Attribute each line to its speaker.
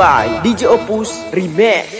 Speaker 1: by DJ Opus Remix.